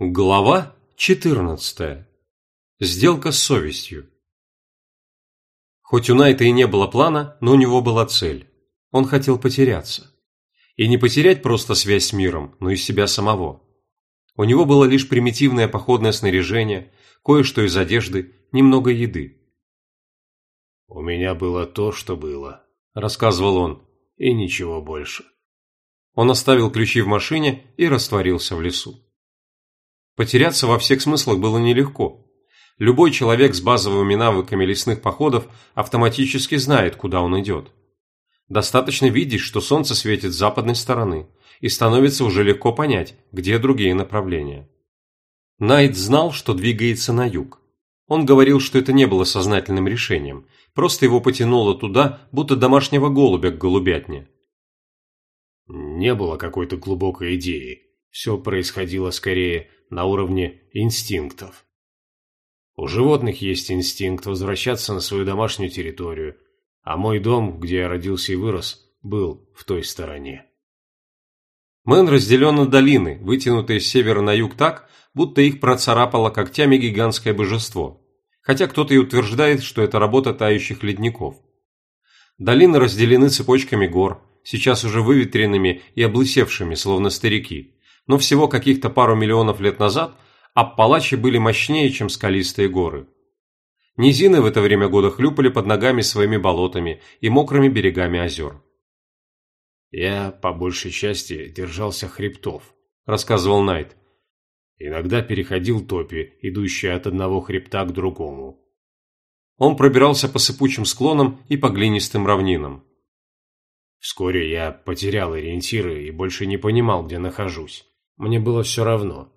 Глава 14. Сделка с совестью. Хоть у Найта и не было плана, но у него была цель. Он хотел потеряться. И не потерять просто связь с миром, но и себя самого. У него было лишь примитивное походное снаряжение, кое-что из одежды, немного еды. «У меня было то, что было», – рассказывал он, – «и ничего больше». Он оставил ключи в машине и растворился в лесу. Потеряться во всех смыслах было нелегко. Любой человек с базовыми навыками лесных походов автоматически знает, куда он идет. Достаточно видеть, что солнце светит с западной стороны, и становится уже легко понять, где другие направления. Найт знал, что двигается на юг. Он говорил, что это не было сознательным решением, просто его потянуло туда, будто домашнего голубя к голубятне. Не было какой-то глубокой идеи. Все происходило скорее на уровне инстинктов. У животных есть инстинкт возвращаться на свою домашнюю территорию, а мой дом, где я родился и вырос, был в той стороне. Мэн разделен на долины, вытянутые с севера на юг так, будто их процарапало когтями гигантское божество, хотя кто-то и утверждает, что это работа тающих ледников. Долины разделены цепочками гор, сейчас уже выветренными и облысевшими, словно старики, но всего каких-то пару миллионов лет назад Аппалачи были мощнее, чем скалистые горы. Низины в это время года хлюпали под ногами своими болотами и мокрыми берегами озер. «Я, по большей части, держался хребтов», – рассказывал Найт. «Иногда переходил топи, идущие от одного хребта к другому». Он пробирался по сыпучим склонам и по глинистым равнинам. Вскоре я потерял ориентиры и больше не понимал, где нахожусь. Мне было все равно.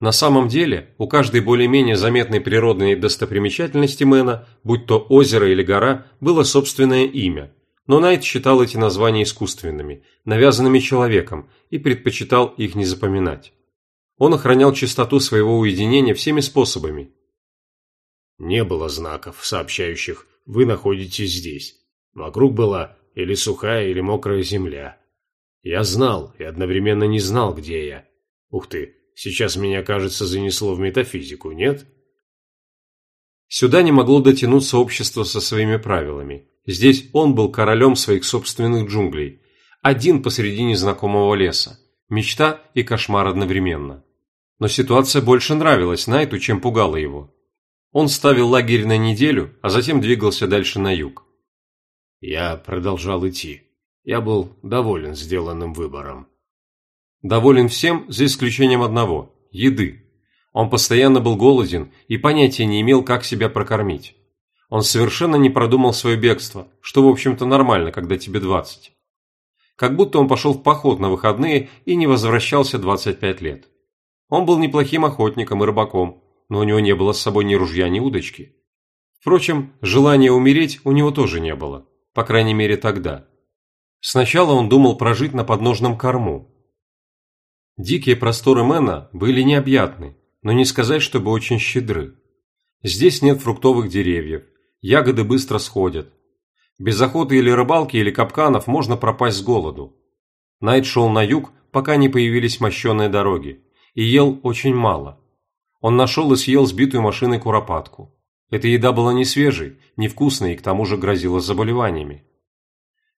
На самом деле, у каждой более-менее заметной природной достопримечательности Мэна, будь то озеро или гора, было собственное имя. Но Найт считал эти названия искусственными, навязанными человеком, и предпочитал их не запоминать. Он охранял чистоту своего уединения всеми способами. Не было знаков, сообщающих «вы находитесь здесь». Вокруг была или сухая, или мокрая земля. Я знал и одновременно не знал, где я. Ух ты, сейчас меня, кажется, занесло в метафизику, нет? Сюда не могло дотянуться общество со своими правилами. Здесь он был королем своих собственных джунглей, один посреди незнакомого леса. Мечта и кошмар одновременно. Но ситуация больше нравилась Найту, чем пугала его. Он ставил лагерь на неделю, а затем двигался дальше на юг. Я продолжал идти. Я был доволен сделанным выбором. Доволен всем, за исключением одного – еды. Он постоянно был голоден и понятия не имел, как себя прокормить. Он совершенно не продумал свое бегство, что, в общем-то, нормально, когда тебе 20. Как будто он пошел в поход на выходные и не возвращался 25 лет. Он был неплохим охотником и рыбаком, но у него не было с собой ни ружья, ни удочки. Впрочем, желания умереть у него тоже не было, по крайней мере тогда. Сначала он думал прожить на подножном корму. Дикие просторы Мэна были необъятны, но не сказать, чтобы очень щедры. Здесь нет фруктовых деревьев, ягоды быстро сходят. Без охоты или рыбалки или капканов можно пропасть с голоду. Найт шел на юг, пока не появились мощеные дороги, и ел очень мало. Он нашел и съел сбитую машиной куропатку. Эта еда была не свежей, невкусной и к тому же грозила заболеваниями.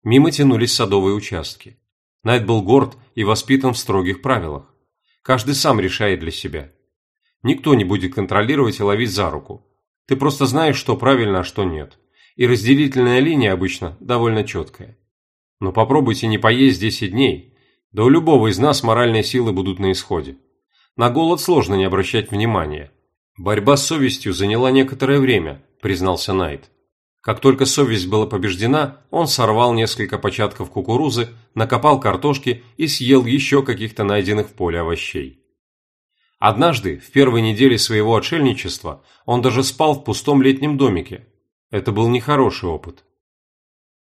Мимо тянулись садовые участки. Найт был горд и воспитан в строгих правилах. Каждый сам решает для себя. Никто не будет контролировать и ловить за руку. Ты просто знаешь, что правильно, а что нет. И разделительная линия обычно довольно четкая. Но попробуйте не поесть 10 дней. Да у любого из нас моральные силы будут на исходе. На голод сложно не обращать внимания. Борьба с совестью заняла некоторое время, признался Найт. Как только совесть была побеждена, он сорвал несколько початков кукурузы, накопал картошки и съел еще каких-то найденных в поле овощей. Однажды, в первой неделе своего отшельничества, он даже спал в пустом летнем домике. Это был нехороший опыт.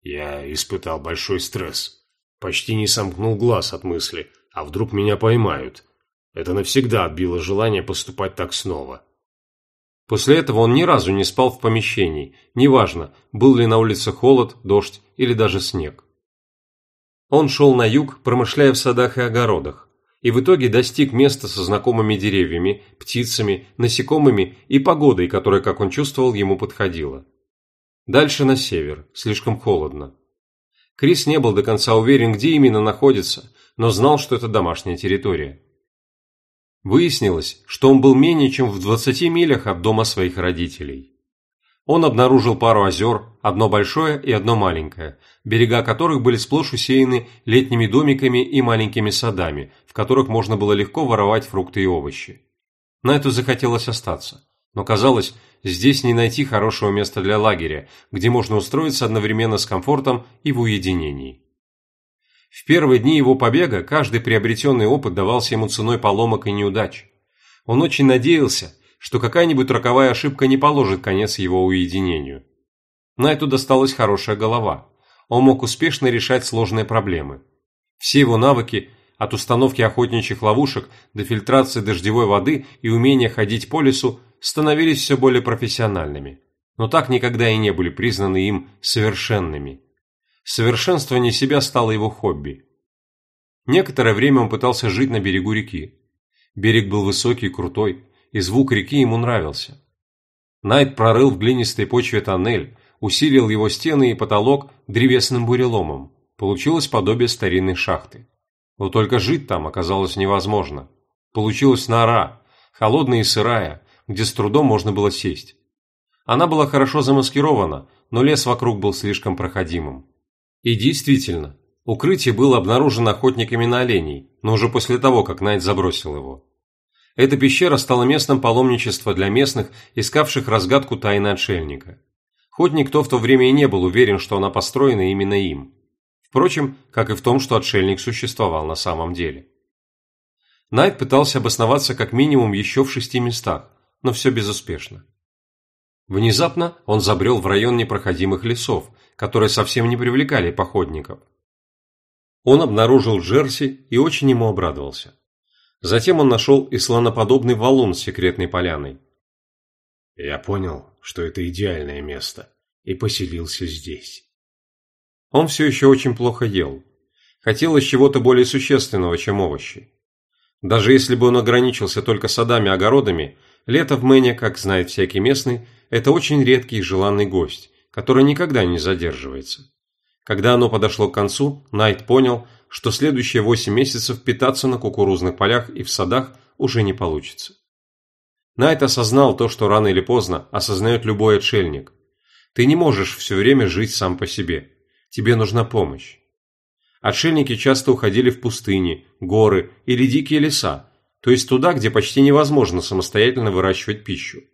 Я испытал большой стресс. Почти не сомкнул глаз от мысли, а вдруг меня поймают. Это навсегда отбило желание поступать так снова. После этого он ни разу не спал в помещении, неважно, был ли на улице холод, дождь или даже снег. Он шел на юг, промышляя в садах и огородах. и в итоге достиг места со знакомыми деревьями, птицами, насекомыми и погодой, которая, как он чувствовал, ему подходила. Дальше на север, слишком холодно. Крис не был до конца уверен, где именно находится, но знал, что это домашняя территория. Выяснилось, что он был менее чем в 20 милях от дома своих родителей. Он обнаружил пару озер, одно большое и одно маленькое, берега которых были сплошь усеяны летними домиками и маленькими садами, в которых можно было легко воровать фрукты и овощи. На это захотелось остаться, но казалось, здесь не найти хорошего места для лагеря, где можно устроиться одновременно с комфортом и в уединении. В первые дни его побега каждый приобретенный опыт давался ему ценой поломок и неудач. Он очень надеялся, что какая-нибудь роковая ошибка не положит конец его уединению. Найту досталась хорошая голова. Он мог успешно решать сложные проблемы. Все его навыки, от установки охотничьих ловушек до фильтрации дождевой воды и умения ходить по лесу, становились все более профессиональными, но так никогда и не были признаны им совершенными. Совершенствование себя стало его хобби. Некоторое время он пытался жить на берегу реки. Берег был высокий и крутой, и звук реки ему нравился. Найт прорыл в глинистой почве тоннель, усилил его стены и потолок древесным буреломом. Получилось подобие старинной шахты. Вот только жить там оказалось невозможно. Получилась нора, холодная и сырая, где с трудом можно было сесть. Она была хорошо замаскирована, но лес вокруг был слишком проходимым. И действительно, укрытие было обнаружено охотниками на оленей, но уже после того, как Найт забросил его. Эта пещера стала местом паломничества для местных, искавших разгадку тайны отшельника. Хоть никто в то время и не был уверен, что она построена именно им. Впрочем, как и в том, что отшельник существовал на самом деле. Найт пытался обосноваться как минимум еще в шести местах, но все безуспешно. Внезапно он забрел в район непроходимых лесов, которые совсем не привлекали походников. Он обнаружил Джерси и очень ему обрадовался. Затем он нашел и слоноподобный валун с секретной поляной. Я понял, что это идеальное место, и поселился здесь. Он все еще очень плохо ел. Хотелось чего-то более существенного, чем овощи. Даже если бы он ограничился только садами и огородами, лето в Мэне, как знает всякий местный, это очень редкий и желанный гость, который никогда не задерживается. Когда оно подошло к концу, Найт понял, что следующие 8 месяцев питаться на кукурузных полях и в садах уже не получится. Найт осознал то, что рано или поздно осознает любой отшельник. Ты не можешь все время жить сам по себе. Тебе нужна помощь. Отшельники часто уходили в пустыни, горы или дикие леса, то есть туда, где почти невозможно самостоятельно выращивать пищу.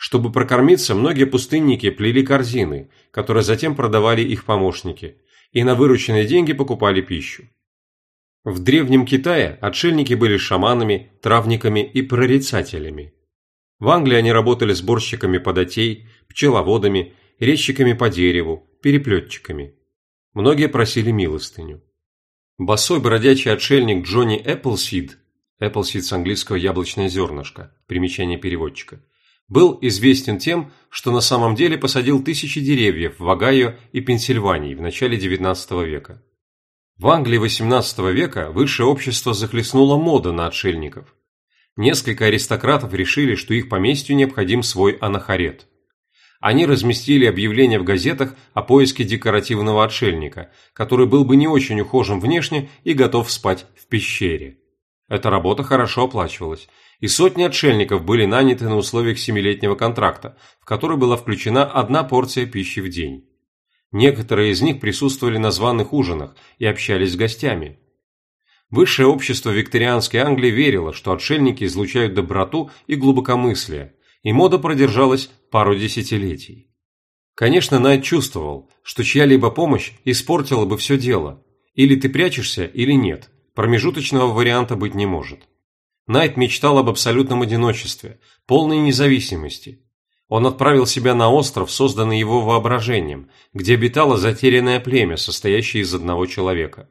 Чтобы прокормиться, многие пустынники плели корзины, которые затем продавали их помощники, и на вырученные деньги покупали пищу. В Древнем Китае отшельники были шаманами, травниками и прорицателями. В Англии они работали сборщиками податей, пчеловодами, резчиками по дереву, переплетчиками. Многие просили милостыню. Босой бродячий отшельник Джонни Эпплсид, Эпплсид с английского яблочное зернышко, примечание переводчика, был известен тем, что на самом деле посадил тысячи деревьев в Огайо и Пенсильвании в начале XIX века. В Англии XVIII века высшее общество захлестнуло мода на отшельников. Несколько аристократов решили, что их поместью необходим свой анахарет. Они разместили объявление в газетах о поиске декоративного отшельника, который был бы не очень ухожен внешне и готов спать в пещере. Эта работа хорошо оплачивалась, и сотни отшельников были наняты на условиях семилетнего контракта, в который была включена одна порция пищи в день. Некоторые из них присутствовали на званых ужинах и общались с гостями. Высшее общество викторианской Англии верило, что отшельники излучают доброту и глубокомыслие, и мода продержалась пару десятилетий. Конечно, Найт чувствовал, что чья-либо помощь испортила бы все дело. Или ты прячешься, или нет. Промежуточного варианта быть не может. Найт мечтал об абсолютном одиночестве, полной независимости. Он отправил себя на остров, созданный его воображением, где обитало затерянное племя, состоящее из одного человека.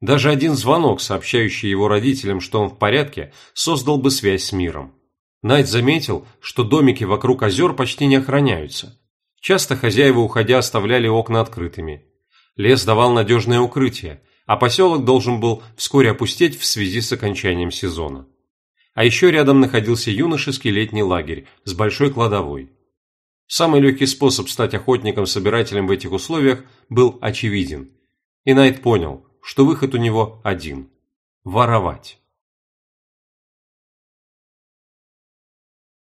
Даже один звонок, сообщающий его родителям, что он в порядке, создал бы связь с миром. Найт заметил, что домики вокруг озер почти не охраняются. Часто хозяева, уходя, оставляли окна открытыми. Лес давал надежное укрытие, а поселок должен был вскоре опустеть в связи с окончанием сезона. А еще рядом находился юношеский летний лагерь с большой кладовой. Самый легкий способ стать охотником-собирателем в этих условиях был очевиден. И Найт понял, что выход у него один – воровать.